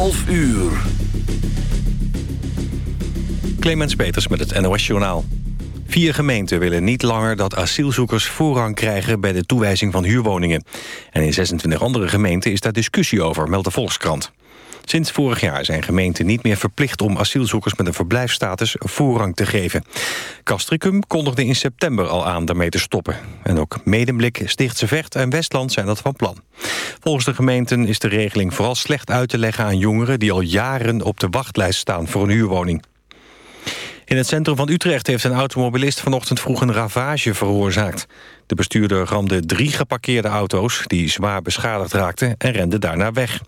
11 uur. Clemens Peters met het NOS Journaal. Vier gemeenten willen niet langer dat asielzoekers voorrang krijgen... bij de toewijzing van huurwoningen. En in 26 andere gemeenten is daar discussie over, meldt de Volkskrant. Sinds vorig jaar zijn gemeenten niet meer verplicht om asielzoekers met een verblijfstatus voorrang te geven. Castricum kondigde in september al aan daarmee te stoppen. En ook Medemblik, Stichtse Vecht en Westland zijn dat van plan. Volgens de gemeenten is de regeling vooral slecht uit te leggen aan jongeren die al jaren op de wachtlijst staan voor een huurwoning. In het centrum van Utrecht heeft een automobilist vanochtend vroeg een ravage veroorzaakt. De bestuurder ramde drie geparkeerde auto's die zwaar beschadigd raakten en rende daarna weg.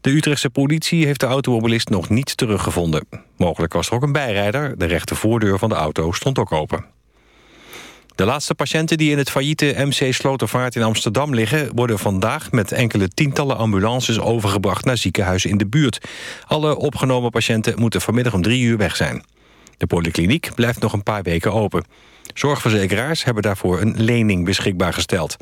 De Utrechtse politie heeft de automobilist nog niet teruggevonden. Mogelijk was er ook een bijrijder. De rechte voordeur van de auto stond ook open. De laatste patiënten die in het failliete MC Slotervaart in Amsterdam liggen... worden vandaag met enkele tientallen ambulances overgebracht naar ziekenhuizen in de buurt. Alle opgenomen patiënten moeten vanmiddag om drie uur weg zijn. De polykliniek blijft nog een paar weken open. Zorgverzekeraars hebben daarvoor een lening beschikbaar gesteld.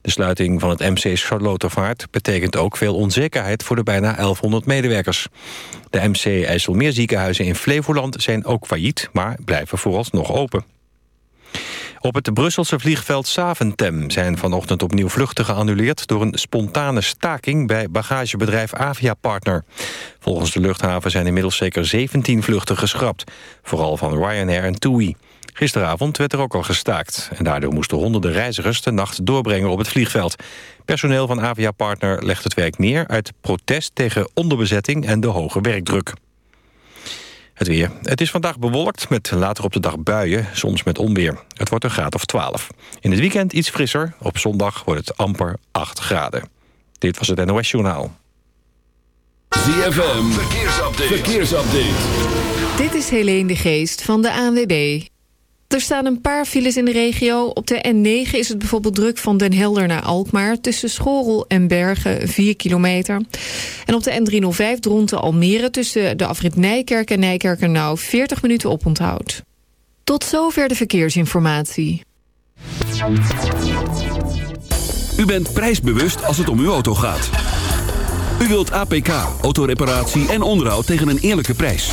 De sluiting van het MC Charlottenvaart betekent ook veel onzekerheid voor de bijna 1100 medewerkers. De MC IJsselmeerziekenhuizen in Flevoland zijn ook failliet, maar blijven vooralsnog open. Op het Brusselse vliegveld Saventem zijn vanochtend opnieuw vluchten geannuleerd... door een spontane staking bij bagagebedrijf Aviapartner. Volgens de luchthaven zijn inmiddels zeker 17 vluchten geschrapt. Vooral van Ryanair en TUI. Gisteravond werd er ook al gestaakt. En daardoor moesten honderden reizigers de nacht doorbrengen op het vliegveld. Personeel van Aviapartner legt het werk neer uit protest tegen onderbezetting en de hoge werkdruk. Het weer. Het is vandaag bewolkt met later op de dag buien, soms met onweer. Het wordt een graad of 12. In het weekend iets frisser. Op zondag wordt het amper 8 graden. Dit was het NOS Journaal. ZFM. Verkeersupdate. Verkeersupdate. Dit is Helene de Geest van de ANWB. Er staan een paar files in de regio. Op de N9 is het bijvoorbeeld druk van Den Helder naar Alkmaar... tussen Schorel en Bergen, 4 kilometer. En op de N305 Dronten Almere... tussen de afrit Nijkerk en Nijkerkernauw 40 minuten oponthoud. Tot zover de verkeersinformatie. U bent prijsbewust als het om uw auto gaat. U wilt APK, autoreparatie en onderhoud tegen een eerlijke prijs.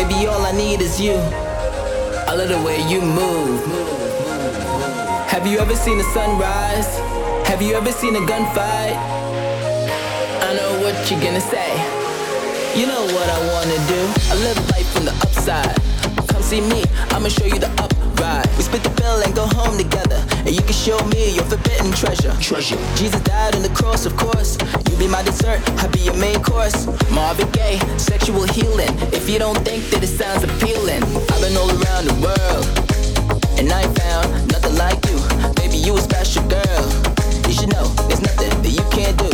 Baby, all I need is you. I love the way you move. Have you ever seen a sunrise? Have you ever seen a gunfight? I know what you're gonna say. You know what I wanna do. I live life from the upside. Come see me, I'ma show you the upride. We split the bill and go home together. And you can show me your forbidden treasure. Treasure. Jesus died on the cross, of course. You be my dessert, I be your main course. Marvin Gaye, sexual healing. If you don't think that it sounds appealing, I've been all around the world. And I ain't found nothing like you. Baby, you a special girl. You should know there's nothing that you can't do.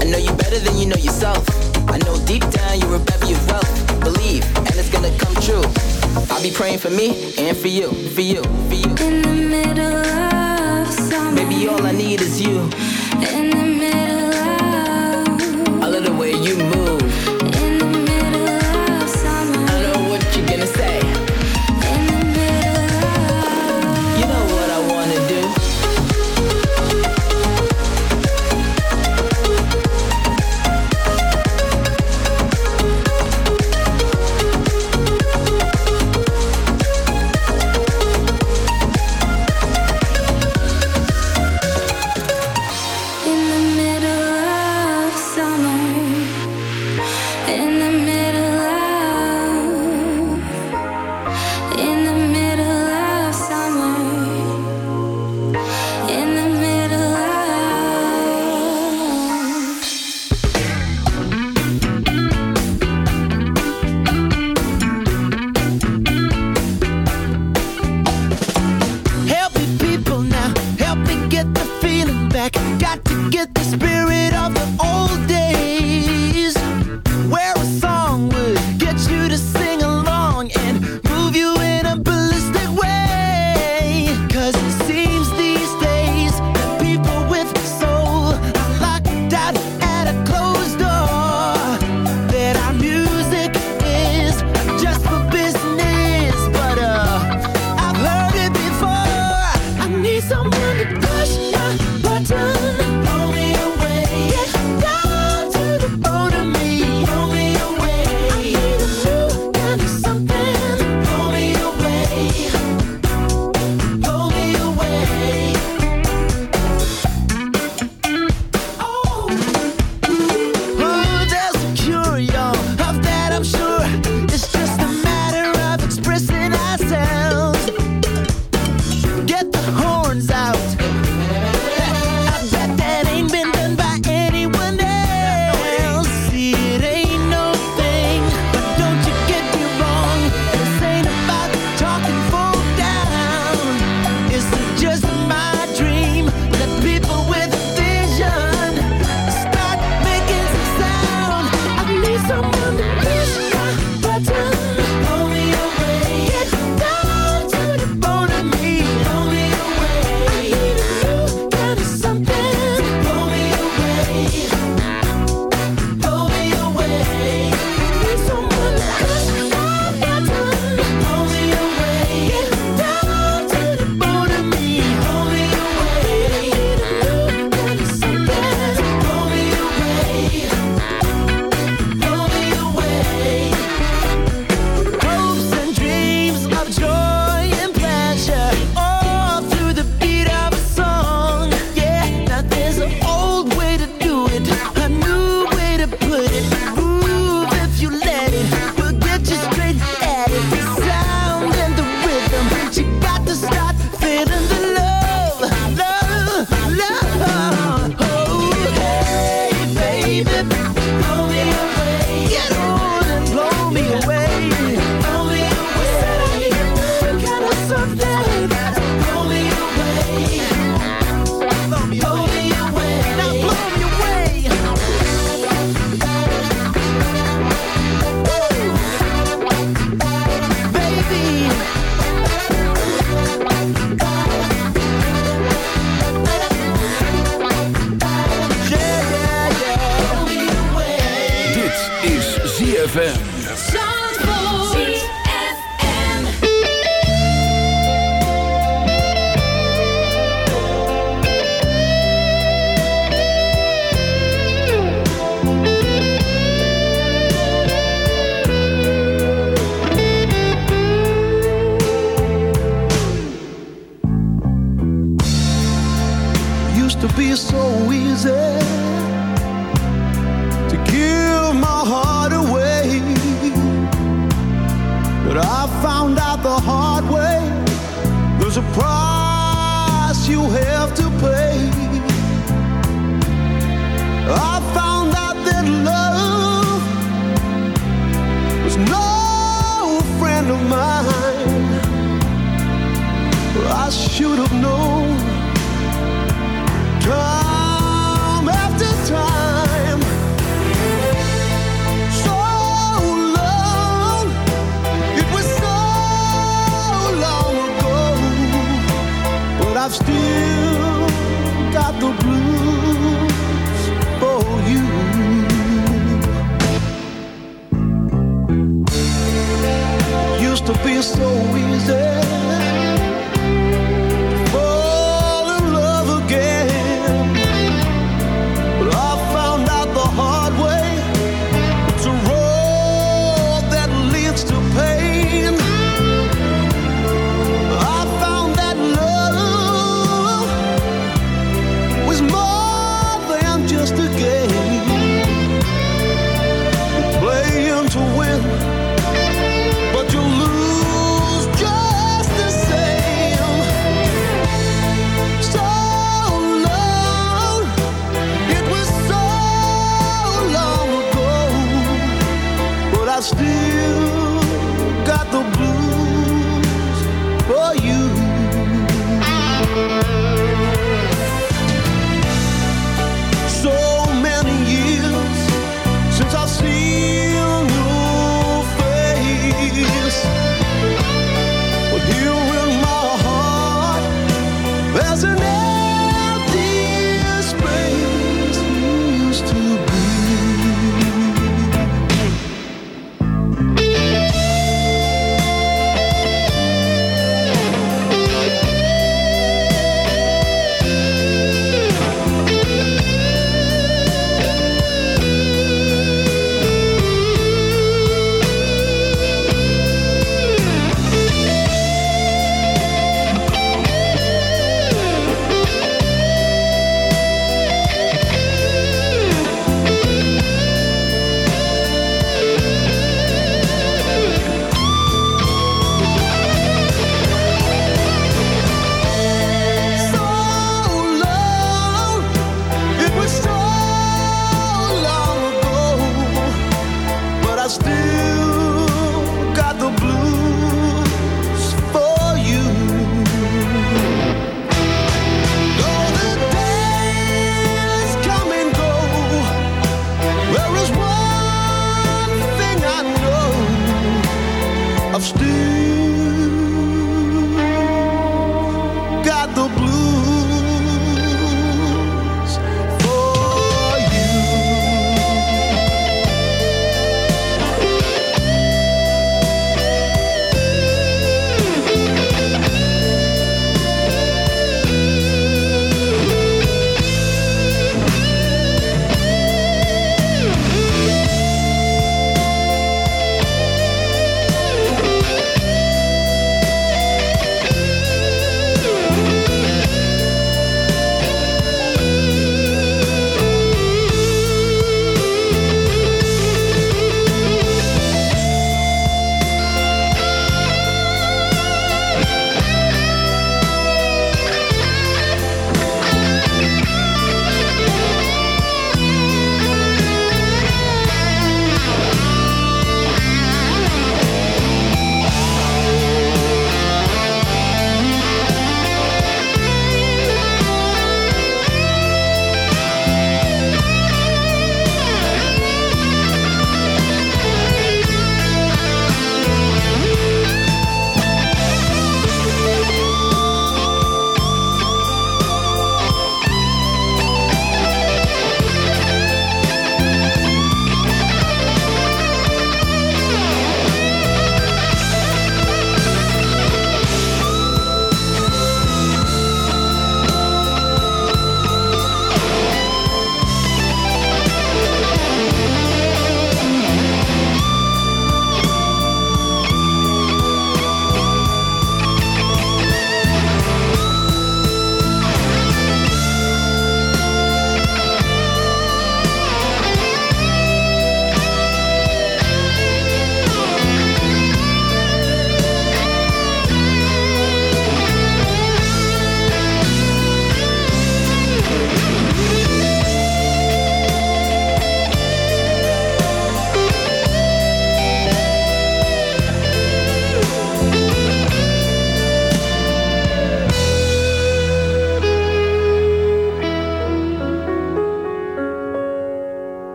I know you better than you know yourself. I know deep down you're a bevy of wealth. Believe, and it's gonna come true. I'll be praying for me and for you, for you, for you. in the middle of summer. Baby, all I need is you. In the middle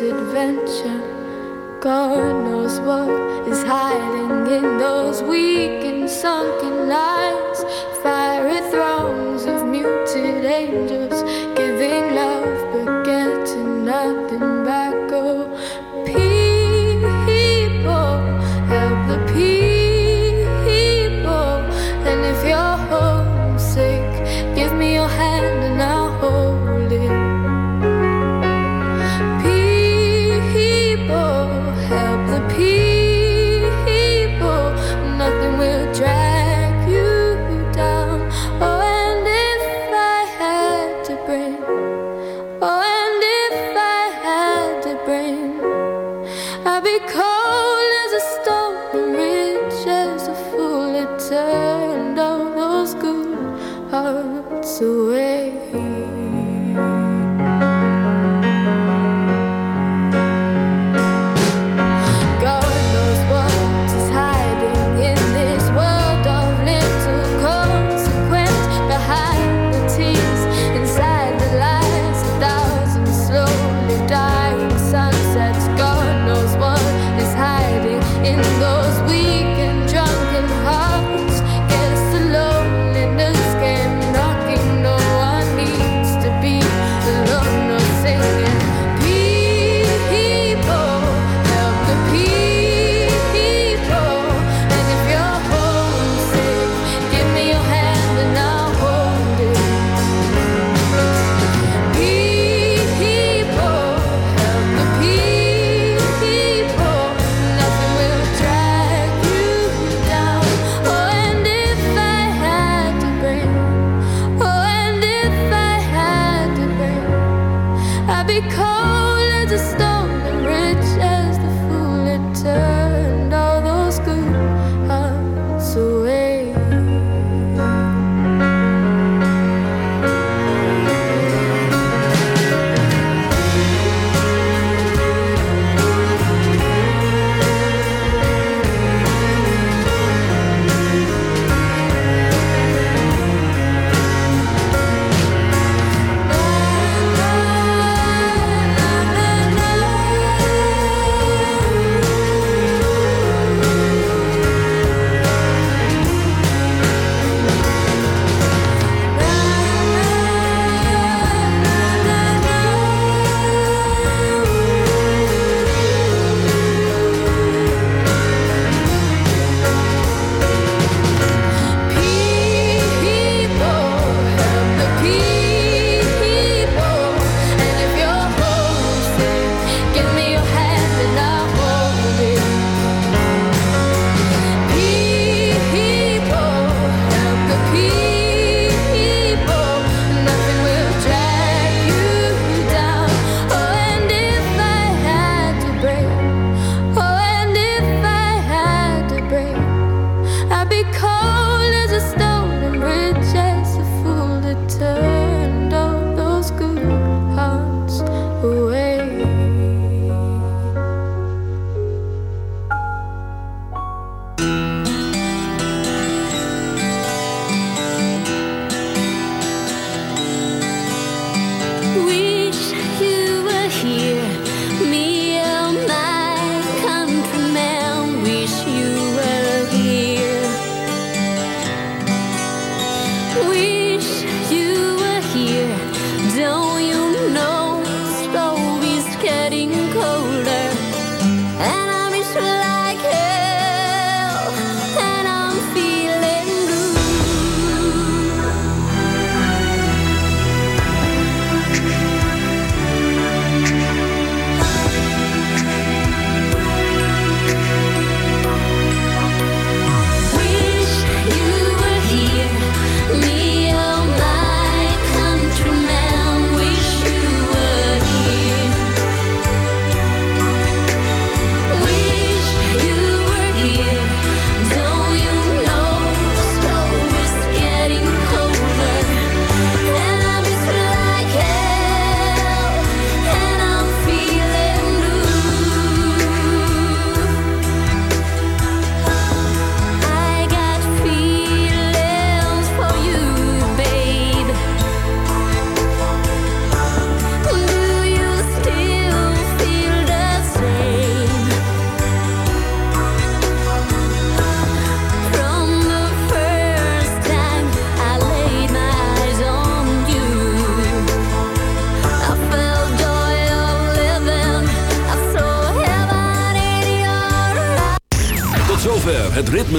adventure. God knows what is hiding in those weak and sunken lines.